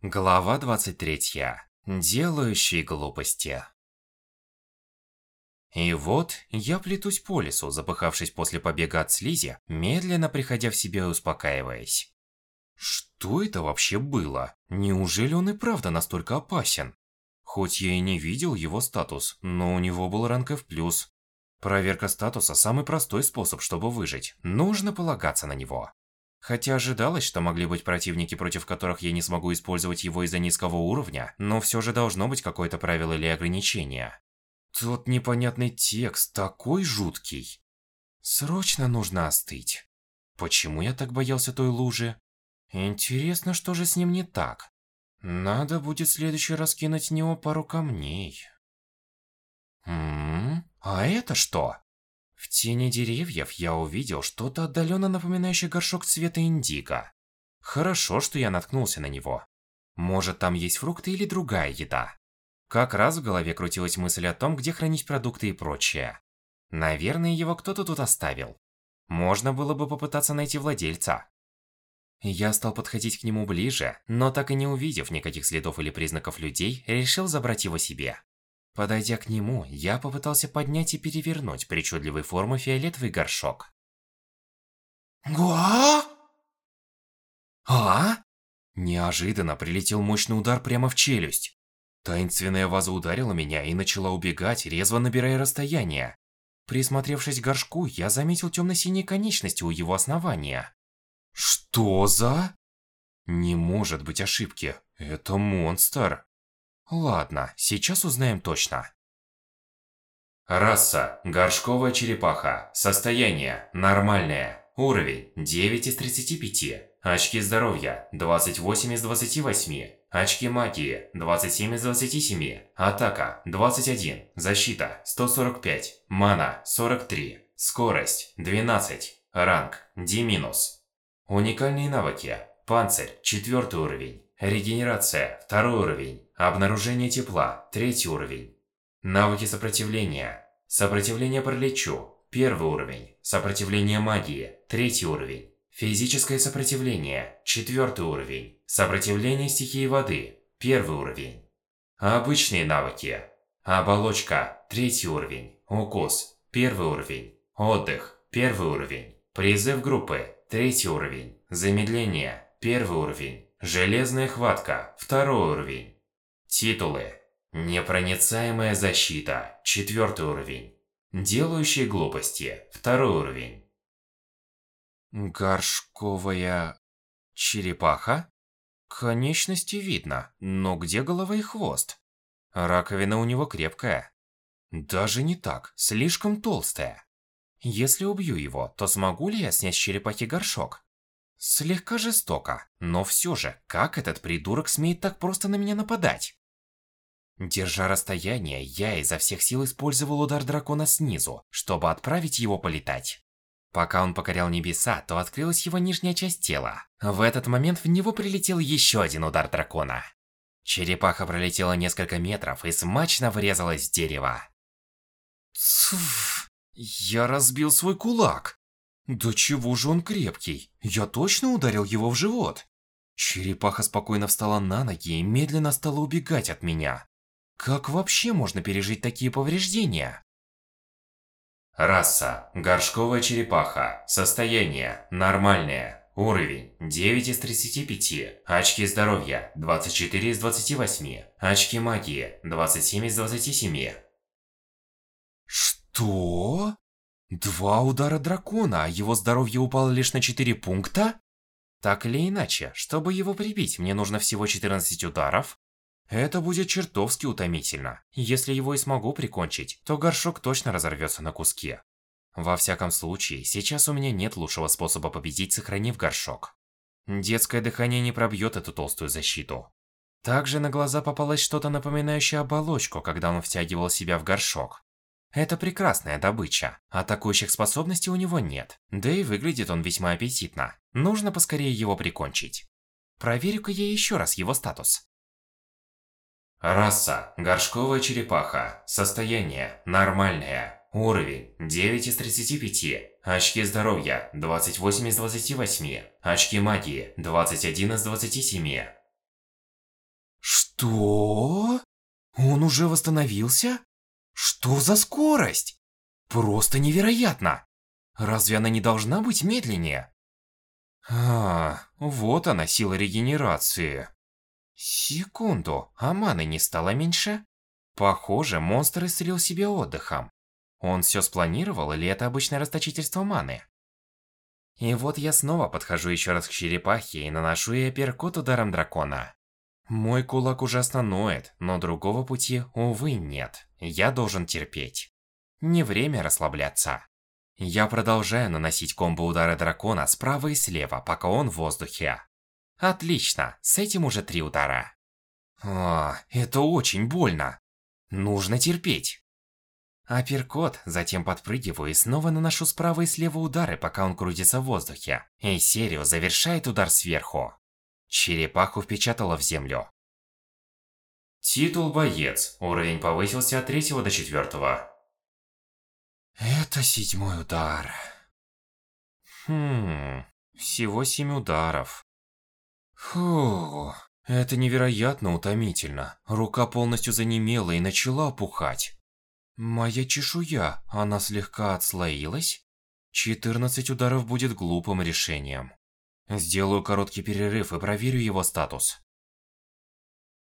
Глава 23. Делающие глупости. И вот, я плетусь по лесу, запыхавшись после побега от слизи, медленно приходя в себя и успокаиваясь. Что это вообще было? Неужели он и правда настолько опасен? Хоть я и не видел его статус, но у него был ранг F+. Проверка статуса – самый простой способ, чтобы выжить. Нужно полагаться на него. Хотя ожидалось, что могли быть противники, против которых я не смогу использовать его из-за низкого уровня, но все же должно быть какое-то правило или ограничение. Тот непонятный текст такой жуткий. Срочно нужно остыть. Почему я так боялся той лужи? Интересно, что же с ним не так? Надо будет в следующий раз кинуть в него пару камней. Ммм, а это что? В тени деревьев я увидел что-то отдаленно напоминающее горшок цвета индиго. Хорошо, что я наткнулся на него. Может, там есть фрукты или другая еда. Как раз в голове крутилась мысль о том, где хранить продукты и прочее. Наверное, его кто-то тут оставил. Можно было бы попытаться найти владельца. Я стал подходить к нему ближе, но так и не увидев никаких следов или признаков людей, решил забрать его себе. Подойдя к нему, я попытался поднять и перевернуть причудливой формы фиолетовый горшок. Гуа! А? Неожиданно прилетел мощный удар прямо в челюсть. Таинственная ваза ударила меня и начала убегать, резво набирая расстояние. Присмотревшись к горшку, я заметил темно-синие конечности у его основания. Что за? Не может быть ошибки. Это монстр. Ладно, сейчас узнаем точно. Раса – горшковая черепаха. Состояние – нормальное. Уровень – 9 из 35. Очки здоровья – 28 из 28. Очки магии – 27 из 27. Атака – 21. Защита – 145. Мана – 43. Скорость – 12. Ранг – D-. Уникальные навыки. Панцирь – 4 уровень. Регенерация – 2 уровень. Обнаружение тепла – третий уровень. Навыки сопротивления. Сопротивление параличу – первый уровень. Сопротивление магии – третий уровень. Физическое сопротивление – четвертый уровень. Сопротивление стихии воды – первый уровень. Обычные навыки. Оболочка – третий уровень. Укус – первый уровень. Отдых – первый уровень. Призыв группы – третий уровень. Замедление – первый уровень. Железная хватка – второй уровень. Титулы. Непроницаемая защита. Четвертый уровень. Делающие глупости. Второй уровень. Горшковая... черепаха? Конечности видно, но где голова и хвост? Раковина у него крепкая. Даже не так, слишком толстая. Если убью его, то смогу ли я снять с черепахи горшок? Слегка жестоко, но все же, как этот придурок смеет так просто на меня нападать? Держа расстояние, я изо всех сил использовал удар дракона снизу, чтобы отправить его полетать. Пока он покорял небеса, то открылась его нижняя часть тела. В этот момент в него прилетел еще один удар дракона. Черепаха пролетела несколько метров и смачно врезалась в дерево. Цф, я разбил свой кулак. Да чего же он крепкий? Я точно ударил его в живот. Черепаха спокойно встала на ноги и медленно стала убегать от меня. Как вообще можно пережить такие повреждения? Раса – горшковая черепаха. Состояние – нормальное. Уровень – 9 из 35. Очки здоровья – 24 из 28. Очки магии – 27 из 27. Что? Два удара дракона, а его здоровье упало лишь на 4 пункта? Так или иначе, чтобы его прибить, мне нужно всего 14 ударов, это будет чертовски утомительно. Если его и смогу прикончить, то горшок точно разорвется на куски. Во всяком случае, сейчас у меня нет лучшего способа победить, сохранив горшок. Детское дыхание не пробьет эту толстую защиту. Также на глаза попалось что-то напоминающее оболочку, когда он втягивал себя в горшок. Это прекрасная добыча. Атакующих способностей у него нет. Да и выглядит он весьма аппетитно. Нужно поскорее его прикончить. Проверю-ка я еще раз его статус. Раса – горшковая черепаха. Состояние – нормальное. Уровень – 9 из 35. Очки здоровья – 28 из 28. Очки магии – 21 из 27. Что? Он уже восстановился? Что за скорость? Просто невероятно! Разве она не должна быть медленнее? А, вот она, сила регенерации. Секунду, а маны не стало меньше? Похоже, монстр исцелил себе отдыхом. Он все спланировал или это обычное расточительство маны? И вот я снова подхожу еще раз к черепахе и наношу ей апперкот ударом дракона. Мой кулак ужасно ноет, но другого пути, увы, нет. Я должен терпеть. Не время расслабляться. Я продолжаю наносить комбо удара дракона справа и слева, пока он в воздухе. Отлично, с этим уже три удара. О, это очень больно. Нужно терпеть. Апперкот, затем подпрыгиваю и снова наношу справа и слева удары, пока он крутится в воздухе. И серию завершает удар сверху. Черепаху впечатало в землю. Титул «Боец». Уровень повысился от третьего до четвертого. Это седьмой удар. Хм, всего семь ударов. Фу, это невероятно утомительно. Рука полностью занемела и начала опухать. Моя чешуя, она слегка отслоилась? 14 ударов будет глупым решением. Сделаю короткий перерыв и проверю его статус.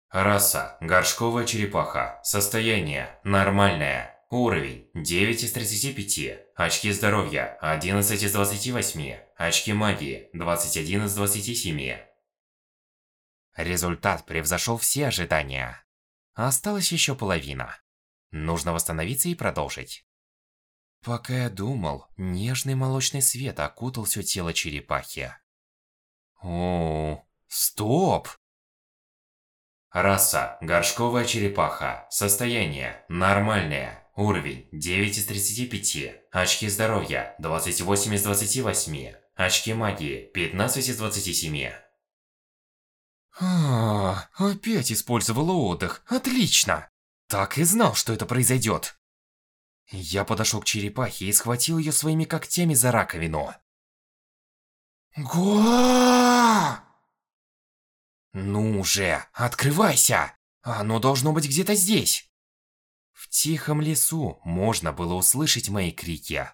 Раса – горшковая черепаха. Состояние – нормальное. Уровень – 9 из 35. Очки здоровья – 11 из 28. Очки магии – 21 из 27. Результат превзошел все ожидания. Осталась еще половина. Нужно восстановиться и продолжить. Пока я думал, нежный молочный свет окутал все тело черепахи. О, стоп! Раса – горшковая черепаха. Состояние – нормальное. Уровень – 9 из 35. Очки здоровья – 28 из 28. Очки магии – 15 из 27. А, опять использовала отдых. Отлично! Так и знал, что это произойдет. Я подошел к черепахе и схватил ее своими когтями за раковину. Гуа! Ну же, открывайся! Оно должно быть где-то здесь. В тихом лесу можно было услышать мои крики.